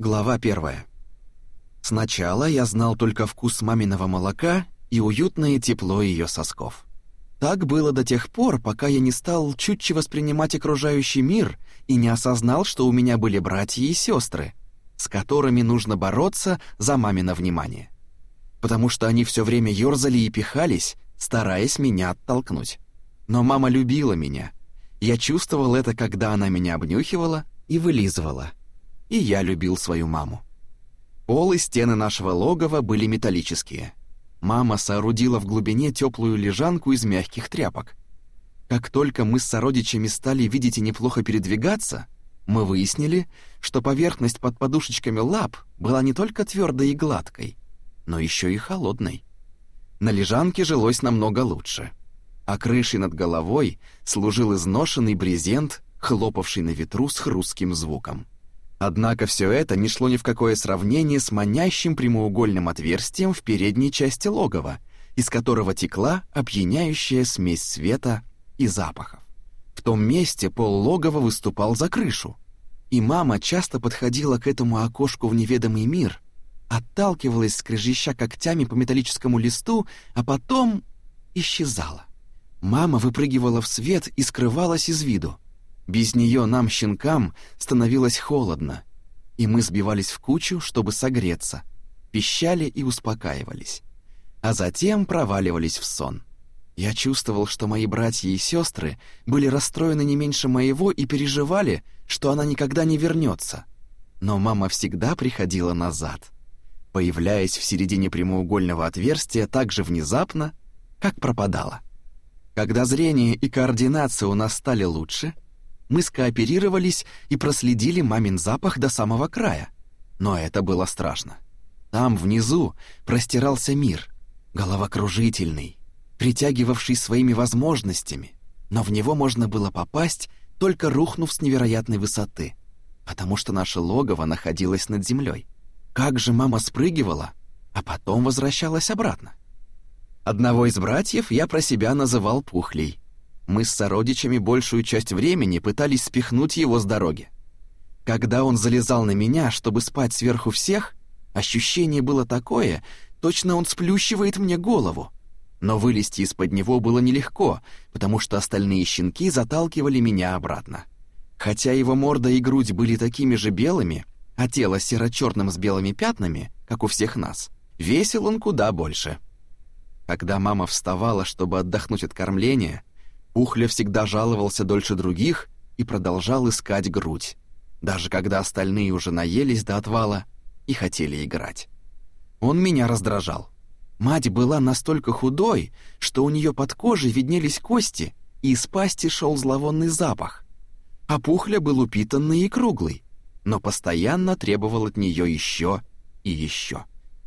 Глава первая. Сначала я знал только вкус маминого молока и уютное тепло ее сосков. Так было до тех пор, пока я не стал чутче воспринимать окружающий мир и не осознал, что у меня были братья и сестры, с которыми нужно бороться за мамино внимание. Потому что они все время ерзали и пихались, стараясь меня оттолкнуть. Но мама любила меня. Я чувствовал это, когда она меня обнюхивала и вылизывала — и я любил свою маму. Пол и стены нашего логова были металлические. Мама соорудила в глубине теплую лежанку из мягких тряпок. Как только мы с сородичами стали видеть и неплохо передвигаться, мы выяснили, что поверхность под подушечками лап была не только твердой и гладкой, но еще и холодной. На лежанке жилось намного лучше, а крышей над головой служил изношенный брезент, хлопавший на ветру с хрустким звуком. Однако все это не шло ни в какое сравнение с манящим прямоугольным отверстием в передней части логова, из которого текла опьяняющая смесь света и запахов. В том месте пол логова выступал за крышу, и мама часто подходила к этому окошку в неведомый мир, отталкивалась, скрежеща когтями по металлическому листу, а потом исчезала. Мама выпрыгивала в свет и скрывалась из виду. Без нее нам, щенкам, становилось холодно, и мы сбивались в кучу, чтобы согреться, пищали и успокаивались, а затем проваливались в сон. Я чувствовал, что мои братья и сестры были расстроены не меньше моего и переживали, что она никогда не вернется. Но мама всегда приходила назад, появляясь в середине прямоугольного отверстия так же внезапно, как пропадала. Когда зрение и координация у нас стали лучше — мы скооперировались и проследили мамин запах до самого края. Но это было страшно. Там, внизу, простирался мир, головокружительный, притягивавший своими возможностями, но в него можно было попасть, только рухнув с невероятной высоты, потому что наше логово находилось над землей. Как же мама спрыгивала, а потом возвращалась обратно. Одного из братьев я про себя называл Пухлей, мы с сородичами большую часть времени пытались спихнуть его с дороги. Когда он залезал на меня, чтобы спать сверху всех, ощущение было такое, точно он сплющивает мне голову. Но вылезти из-под него было нелегко, потому что остальные щенки заталкивали меня обратно. Хотя его морда и грудь были такими же белыми, а тело серо-черным с белыми пятнами, как у всех нас, весил он куда больше. Когда мама вставала, чтобы отдохнуть от кормления, Ухля всегда жаловался дольше других и продолжал искать грудь, даже когда остальные уже наелись до отвала и хотели играть. Он меня раздражал. Мать была настолько худой, что у нее под кожей виднелись кости, и из пасти шел зловонный запах. А Пухля был упитанный и круглый, но постоянно требовал от нее еще и еще.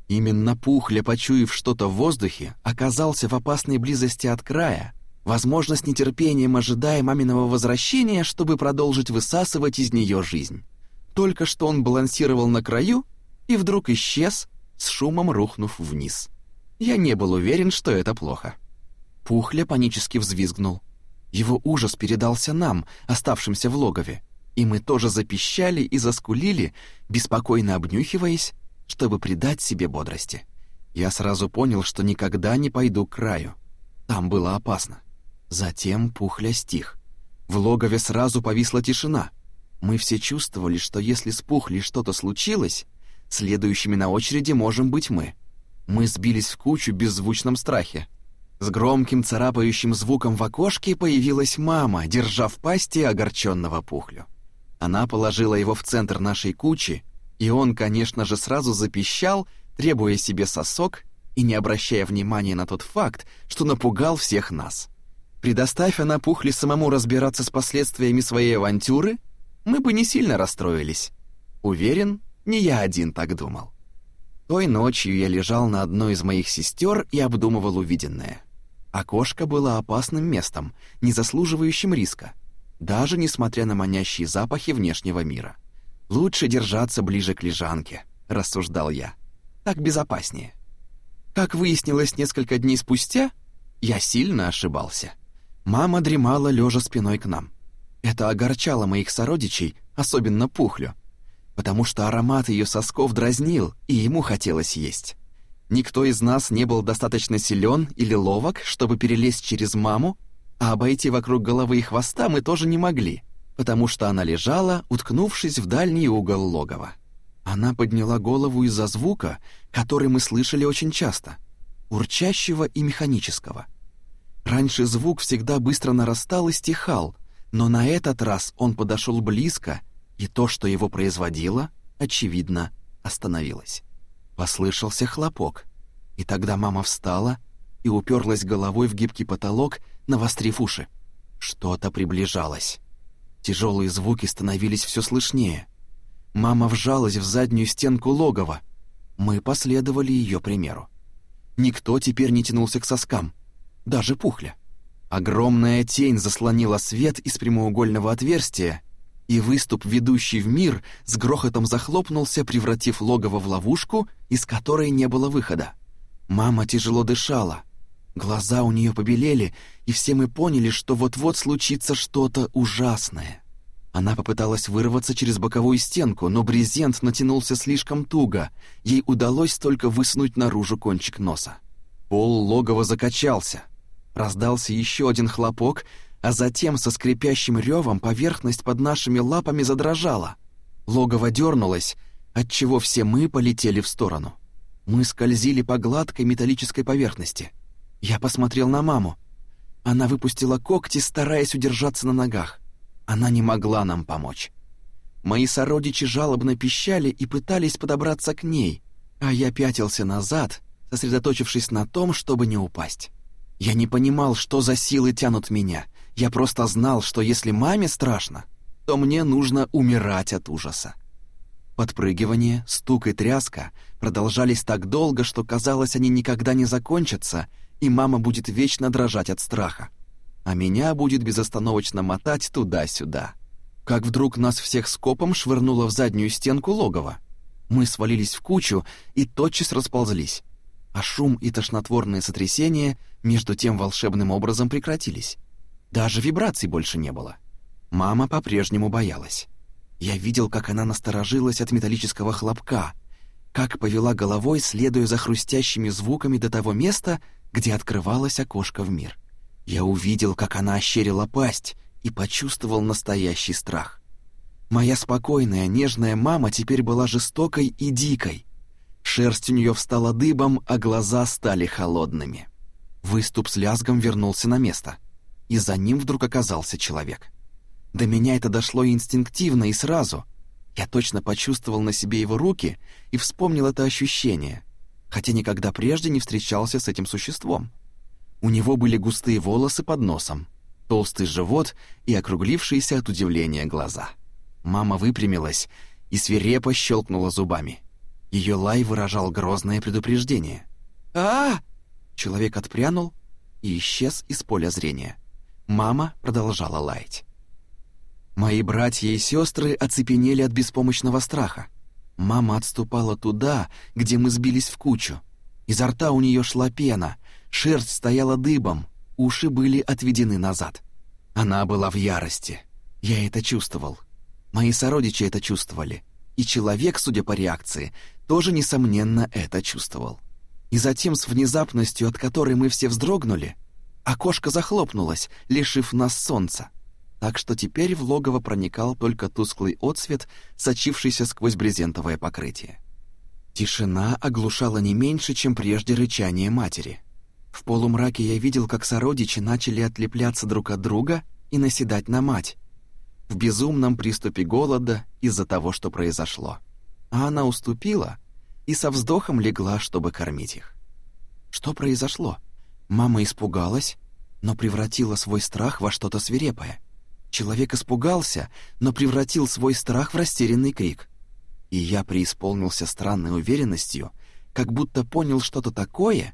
Именно Пухля, почуяв что-то в воздухе, оказался в опасной близости от края, возможно, с нетерпением ожидая маминого возвращения, чтобы продолжить высасывать из нее жизнь. Только что он балансировал на краю и вдруг исчез, с шумом рухнув вниз. Я не был уверен, что это плохо. Пухля панически взвизгнул. Его ужас передался нам, оставшимся в логове, и мы тоже запищали и заскулили, беспокойно обнюхиваясь, чтобы придать себе бодрости. Я сразу понял, что никогда не пойду к краю. Там было опасно. Затем Пухля стих. В логове сразу повисла тишина. Мы все чувствовали, что если с Пухлей что-то случилось, следующими на очереди можем быть мы. Мы сбились в кучу в беззвучном страхе. С громким царапающим звуком в окошке появилась мама, держа в пасти огорченного Пухлю. Она положила его в центр нашей кучи, и он, конечно же, сразу запищал, требуя себе сосок и не обращая внимания на тот факт, что напугал всех нас. Предоставь она Пухли самому разбираться с последствиями своей авантюры, мы бы не сильно расстроились. Уверен, не я один так думал. Той ночью я лежал на одной из моих сестер и обдумывал увиденное. Окошко было опасным местом, не заслуживающим риска, даже несмотря на манящие запахи внешнего мира. Лучше держаться ближе к лежанке, рассуждал я. Так безопаснее. Как выяснилось несколько дней спустя, я сильно ошибался. Мама дремала лежа спиной к нам. Это огорчало моих сородичей, особенно Пухлю. потому что аромат ее сосков дразнил, и ему хотелось есть. Никто из нас не был достаточно силен или ловок, чтобы перелезть через маму, а обойти вокруг головы и хвоста мы тоже не могли, потому что она лежала, уткнувшись в дальний угол логова. Она подняла голову из-за звука, который мы слышали очень часто, урчащего и механического. Раньше звук всегда быстро нарастал и стихал, но на этот раз он подошел близко, и то, что его производило, очевидно, остановилось. Послышался хлопок, и тогда мама встала и уперлась головой в гибкий потолок, навострив уши. Что-то приближалось. Тяжелые звуки становились все слышнее. Мама вжалась в заднюю стенку логова. Мы последовали ее примеру. Никто теперь не тянулся к соскам, даже пухля. Огромная тень заслонила свет из прямоугольного отверстия, и выступ, ведущий в мир, с грохотом захлопнулся, превратив логово в ловушку, из которой не было выхода. Мама тяжело дышала. Глаза у нее побелели, и все мы поняли, что вот-вот случится что-то ужасное. Она попыталась вырваться через боковую стенку, но брезент натянулся слишком туго. Ей удалось только высунуть наружу кончик носа. Пол логова закачался. Раздался еще один хлопок, а затем со скрипящим ревом поверхность под нашими лапами задрожала. Логово дернулось, отчего все мы полетели в сторону. Мы скользили по гладкой металлической поверхности. Я посмотрел на маму. Она выпустила когти, стараясь удержаться на ногах. Она не могла нам помочь. Мои сородичи жалобно пищали и пытались подобраться к ней, а я пятился назад, сосредоточившись на том, чтобы не упасть. Я не понимал, что за силы тянут меня — я просто знал, что если маме страшно, то мне нужно умирать от ужаса. Подпрыгивание, стук и тряска продолжались так долго, что казалось, они никогда не закончатся, и мама будет вечно дрожать от страха. А меня будет безостановочно мотать туда-сюда. Как вдруг нас всех скопом швырнуло в заднюю стенку логова. Мы свалились в кучу и тотчас расползлись. А шум и тошнотворные сотрясения между тем волшебным образом прекратились. Даже вибраций больше не было. Мама по-прежнему боялась. Я видел, как она насторожилась от металлического хлопка, как повела головой, следуя за хрустящими звуками до того места, где открывалось окошко в мир. Я увидел, как она ощерила пасть и почувствовал настоящий страх. Моя спокойная, нежная мама теперь была жестокой и дикой. Шерсть у нее встала дыбом, а глаза стали холодными. Выступ с лязгом вернулся на место и за ним вдруг оказался человек. До меня это дошло инстинктивно и сразу. Я точно почувствовал на себе его руки и вспомнил это ощущение, хотя никогда прежде не встречался с этим существом. У него были густые волосы под носом, толстый живот и округлившиеся от удивления глаза. Мама выпрямилась и свирепо щелкнула зубами. Ее лай выражал грозное предупреждение. а, -а, -а Человек отпрянул и исчез из поля зрения. Мама продолжала лаять. Мои братья и сестры оцепенели от беспомощного страха. Мама отступала туда, где мы сбились в кучу. Изо рта у нее шла пена, шерсть стояла дыбом, уши были отведены назад. Она была в ярости. Я это чувствовал. Мои сородичи это чувствовали. И человек, судя по реакции, тоже, несомненно, это чувствовал. И затем, с внезапностью, от которой мы все вздрогнули, Окошко захлопнулось, лишив нас солнца. Так что теперь в логово проникал только тусклый отсвет, сочившийся сквозь брезентовое покрытие. Тишина оглушала не меньше, чем прежде рычание матери. В полумраке я видел, как сородичи начали отлепляться друг от друга и наседать на мать. В безумном приступе голода из-за того, что произошло. А она уступила и со вздохом легла, чтобы кормить их. Что произошло? Мама испугалась, но превратила свой страх во что-то свирепое. Человек испугался, но превратил свой страх в растерянный крик. И я преисполнился странной уверенностью, как будто понял что-то такое,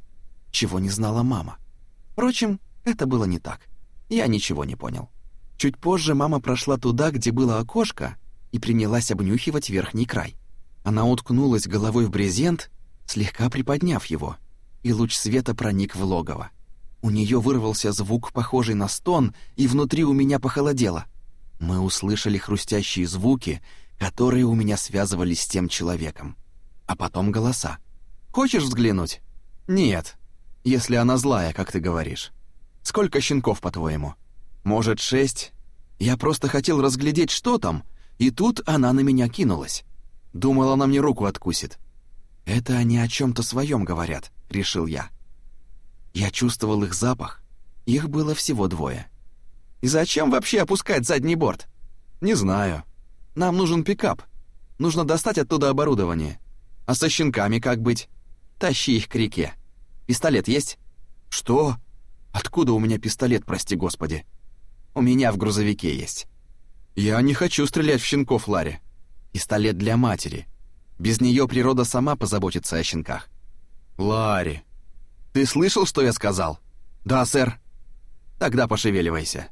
чего не знала мама. Впрочем, это было не так. Я ничего не понял. Чуть позже мама прошла туда, где было окошко, и принялась обнюхивать верхний край. Она уткнулась головой в брезент, слегка приподняв его — и луч света проник в логово. У нее вырвался звук, похожий на стон, и внутри у меня похолодело. Мы услышали хрустящие звуки, которые у меня связывались с тем человеком. А потом голоса. «Хочешь взглянуть?» «Нет, если она злая, как ты говоришь. Сколько щенков, по-твоему? Может, шесть? Я просто хотел разглядеть, что там, и тут она на меня кинулась. Думала, она мне руку откусит. Это они о чем то своем говорят, решил я. Я чувствовал их запах. Их было всего двое. И зачем вообще опускать задний борт? Не знаю. Нам нужен пикап. Нужно достать оттуда оборудование. А со щенками как быть? Тащи их к реке. Пистолет есть? Что? Откуда у меня пистолет, прости господи? У меня в грузовике есть. Я не хочу стрелять в щенков, Ларри. Пистолет для матери. Без нее природа сама позаботится о щенках. Ларри, ты слышал, что я сказал? Да, сэр. Тогда пошевеливайся.